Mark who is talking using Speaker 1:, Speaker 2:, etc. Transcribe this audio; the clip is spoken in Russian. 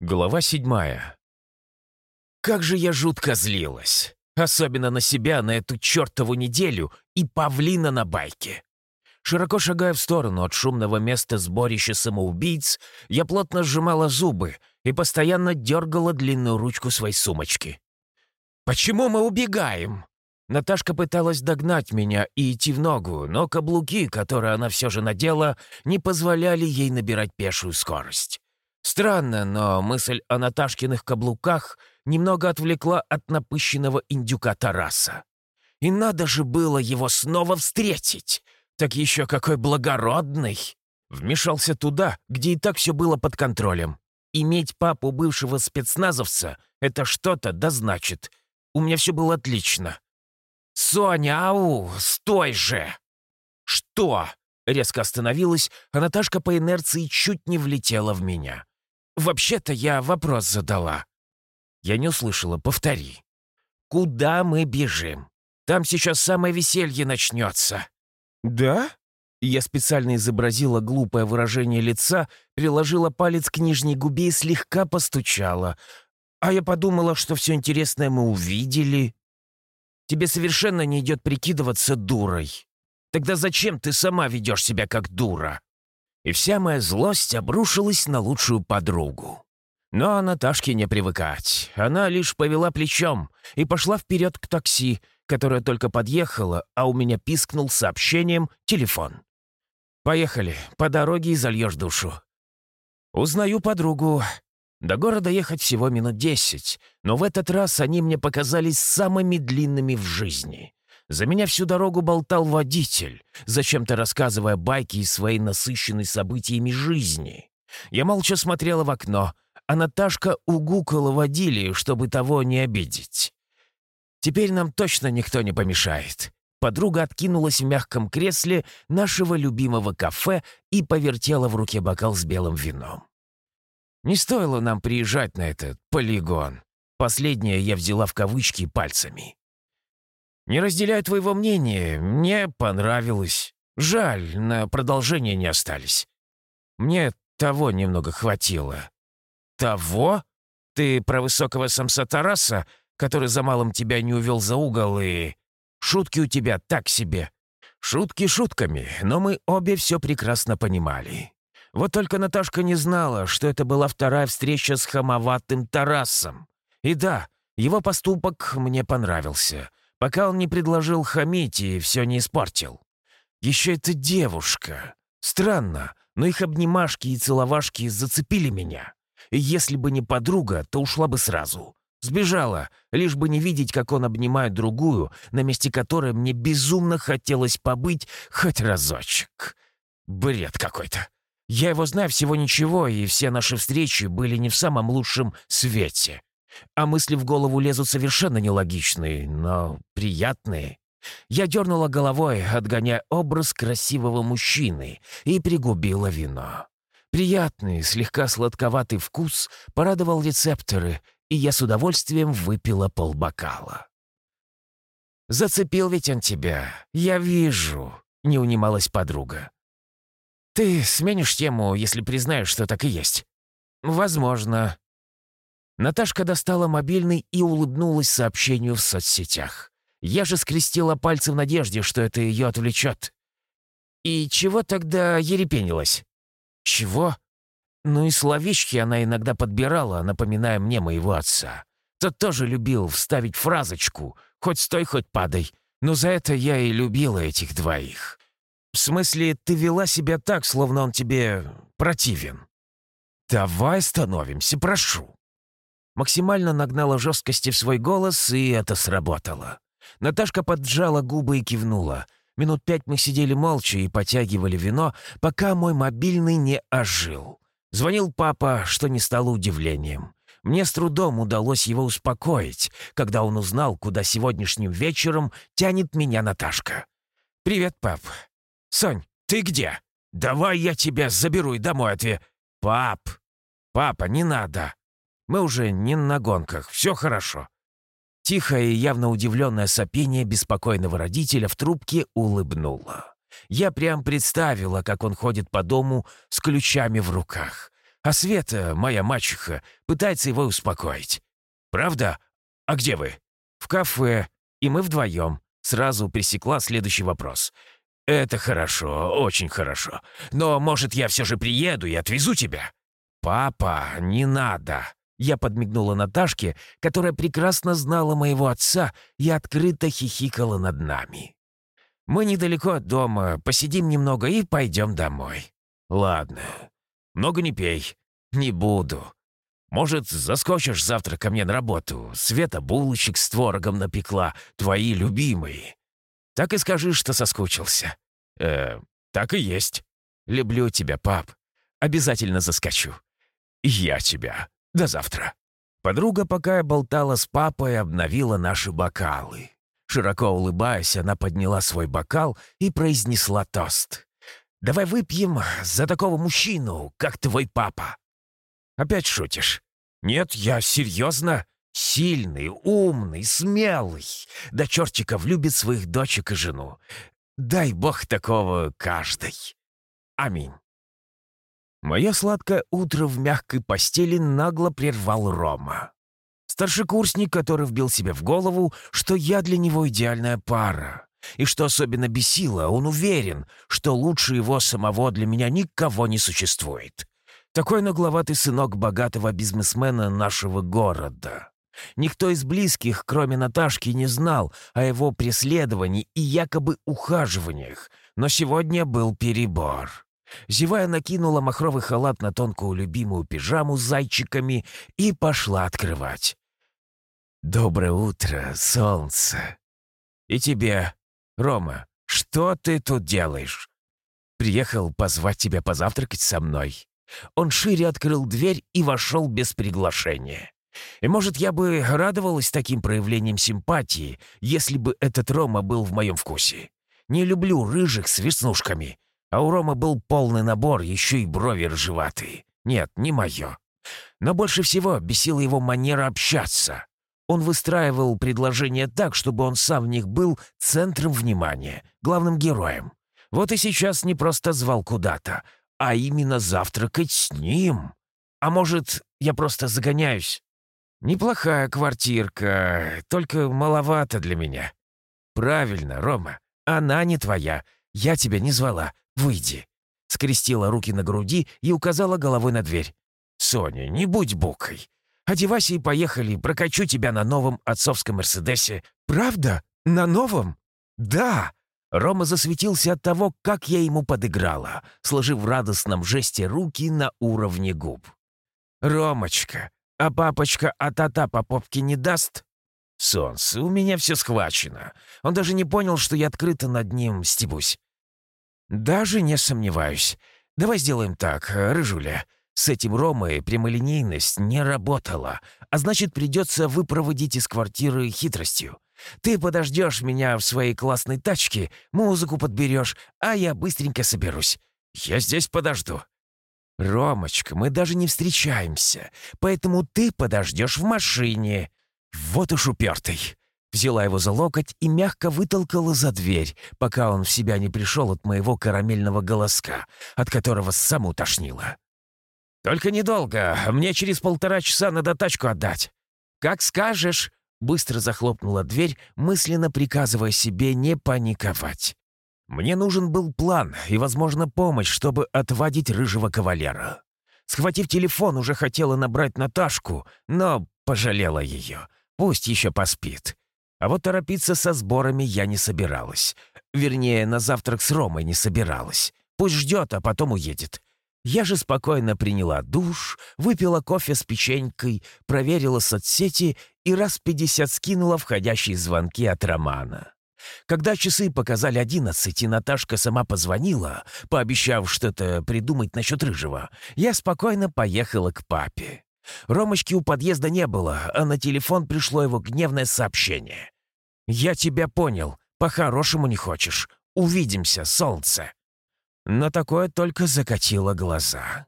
Speaker 1: Глава седьмая. Как же я жутко злилась. Особенно на себя, на эту чертову неделю и павлина на байке. Широко шагая в сторону от шумного места сборища самоубийц, я плотно сжимала зубы и постоянно дергала длинную ручку своей сумочки. «Почему мы убегаем?» Наташка пыталась догнать меня и идти в ногу, но каблуки, которые она все же надела, не позволяли ей набирать пешую скорость. Странно, но мысль о Наташкиных каблуках немного отвлекла от напыщенного индюка Тараса. И надо же было его снова встретить. Так еще какой благородный. Вмешался туда, где и так все было под контролем. Иметь папу бывшего спецназовца — это что-то, да значит. У меня все было отлично. «Соня, ау, стой же!» «Что?» — резко остановилась, а Наташка по инерции чуть не влетела в меня. «Вообще-то я вопрос задала». Я не услышала, повтори. «Куда мы бежим? Там сейчас самое веселье начнется». «Да?» Я специально изобразила глупое выражение лица, приложила палец к нижней губе и слегка постучала. А я подумала, что все интересное мы увидели. Тебе совершенно не идет прикидываться дурой. Тогда зачем ты сама ведешь себя как дура? и вся моя злость обрушилась на лучшую подругу. Но Наташке не привыкать. Она лишь повела плечом и пошла вперед к такси, которое только подъехало, а у меня пискнул сообщением телефон. «Поехали, по дороге и зальешь душу». Узнаю подругу. До города ехать всего минут десять, но в этот раз они мне показались самыми длинными в жизни. За меня всю дорогу болтал водитель, зачем-то рассказывая байки из своей насыщенной событиями жизни. Я молча смотрела в окно, а Наташка угукала водили, чтобы того не обидеть. Теперь нам точно никто не помешает. Подруга откинулась в мягком кресле нашего любимого кафе и повертела в руке бокал с белым вином. Не стоило нам приезжать на этот полигон. Последнее я взяла в кавычки пальцами. Не разделяю твоего мнения. Мне понравилось. Жаль, на продолжение не остались. Мне того немного хватило». «Того? Ты про высокого самца Тараса, который за малым тебя не увел за угол и... Шутки у тебя так себе». Шутки шутками, но мы обе все прекрасно понимали. Вот только Наташка не знала, что это была вторая встреча с хамоватым Тарасом. И да, его поступок мне понравился пока он не предложил хамить и все не испортил. Еще эта девушка. Странно, но их обнимашки и целовашки зацепили меня. И если бы не подруга, то ушла бы сразу. Сбежала, лишь бы не видеть, как он обнимает другую, на месте которой мне безумно хотелось побыть хоть разочек. Бред какой-то. Я его знаю всего ничего, и все наши встречи были не в самом лучшем свете. А мысли в голову лезут совершенно нелогичные, но приятные. Я дернула головой, отгоняя образ красивого мужчины, и пригубила вино. Приятный, слегка сладковатый вкус порадовал рецепторы, и я с удовольствием выпила полбокала. «Зацепил ведь он тебя, я вижу», — не унималась подруга. «Ты сменишь тему, если признаешь, что так и есть?» «Возможно», Наташка достала мобильный и улыбнулась сообщению в соцсетях. Я же скрестила пальцы в надежде, что это ее отвлечет. И чего тогда ерепенилась? Чего? Ну и словечки она иногда подбирала, напоминая мне моего отца. Тот тоже любил вставить фразочку «хоть стой, хоть падай». Но за это я и любила этих двоих. В смысле, ты вела себя так, словно он тебе противен. Давай становимся, прошу. Максимально нагнала жесткости в свой голос, и это сработало. Наташка поджала губы и кивнула. Минут пять мы сидели молча и потягивали вино, пока мой мобильный не ожил. Звонил папа, что не стало удивлением. Мне с трудом удалось его успокоить, когда он узнал, куда сегодняшним вечером тянет меня Наташка. «Привет, пап». «Сонь, ты где? Давай я тебя заберу и домой отве...» «Пап! Папа, не надо!» Мы уже не на гонках, все хорошо». Тихое и явно удивленное сопение беспокойного родителя в трубке улыбнуло. Я прям представила, как он ходит по дому с ключами в руках. А Света, моя мачеха, пытается его успокоить. Правда? А где вы? В кафе. И мы вдвоем. Сразу пресекла следующий вопрос. «Это хорошо, очень хорошо. Но, может, я все же приеду и отвезу тебя?» «Папа, не надо!» Я подмигнула Наташке, которая прекрасно знала моего отца и открыто хихикала над нами. «Мы недалеко от дома, посидим немного и пойдем домой». «Ладно. Много не пей. Не буду. Может, заскочишь завтра ко мне на работу? Света булочек с творогом напекла, твои любимые. Так и скажи, что соскучился». «Э, так и есть. Люблю тебя, пап. Обязательно заскочу». «Я тебя. До завтра». Подруга, пока я болтала с папой, обновила наши бокалы. Широко улыбаясь, она подняла свой бокал и произнесла тост. «Давай выпьем за такого мужчину, как твой папа». «Опять шутишь?» «Нет, я серьезно. Сильный, умный, смелый. До чертиков любит своих дочек и жену. Дай бог такого каждой. Аминь. Мое сладкое утро в мягкой постели нагло прервал Рома. Старшекурсник, который вбил себе в голову, что я для него идеальная пара. И что особенно бесило, он уверен, что лучше его самого для меня никого не существует. Такой нагловатый сынок богатого бизнесмена нашего города. Никто из близких, кроме Наташки, не знал о его преследовании и якобы ухаживаниях, но сегодня был перебор. Зевая накинула махровый халат на тонкую любимую пижаму с зайчиками и пошла открывать. «Доброе утро, солнце!» «И тебе, Рома, что ты тут делаешь?» «Приехал позвать тебя позавтракать со мной». Он шире открыл дверь и вошел без приглашения. И, может, я бы радовалась таким проявлением симпатии, если бы этот Рома был в моем вкусе. Не люблю рыжих с веснушками. А у Рома был полный набор, еще и брови ржеватые. Нет, не мое. Но больше всего бесила его манера общаться. Он выстраивал предложения так, чтобы он сам в них был центром внимания, главным героем. Вот и сейчас не просто звал куда-то, а именно завтракать с ним. А может, я просто загоняюсь? «Неплохая квартирка, только маловато для меня». «Правильно, Рома, она не твоя. Я тебя не звала. Выйди». Скрестила руки на груди и указала головой на дверь. «Соня, не будь букой. Одевайся и поехали, прокачу тебя на новом отцовском Мерседесе». «Правда? На новом?» «Да!» Рома засветился от того, как я ему подыграла, сложив в радостном жесте руки на уровне губ. «Ромочка, а папочка а-та-та по попке не даст? Солнце, у меня все схвачено. Он даже не понял, что я открыто над ним стебусь. Даже не сомневаюсь. Давай сделаем так, Рыжуля. С этим Ромой прямолинейность не работала, а значит, придется выпроводить из квартиры хитростью. Ты подождешь меня в своей классной тачке, музыку подберешь, а я быстренько соберусь. Я здесь подожду. «Ромочка, мы даже не встречаемся, поэтому ты подождешь в машине». «Вот уж упертый». Взяла его за локоть и мягко вытолкала за дверь, пока он в себя не пришел от моего карамельного голоска, от которого саму тошнило. «Только недолго, мне через полтора часа надо тачку отдать». «Как скажешь», — быстро захлопнула дверь, мысленно приказывая себе не паниковать. Мне нужен был план и, возможно, помощь, чтобы отводить рыжего кавалера. Схватив телефон, уже хотела набрать Наташку, но пожалела ее. Пусть еще поспит. А вот торопиться со сборами я не собиралась. Вернее, на завтрак с Ромой не собиралась. Пусть ждет, а потом уедет. Я же спокойно приняла душ, выпила кофе с печенькой, проверила соцсети и раз пятьдесят скинула входящие звонки от Романа. Когда часы показали одиннадцать, и Наташка сама позвонила, пообещав что-то придумать насчет Рыжего, я спокойно поехала к папе. Ромочки у подъезда не было, а на телефон пришло его гневное сообщение. «Я тебя понял. По-хорошему не хочешь. Увидимся, солнце». Но такое только закатило глаза.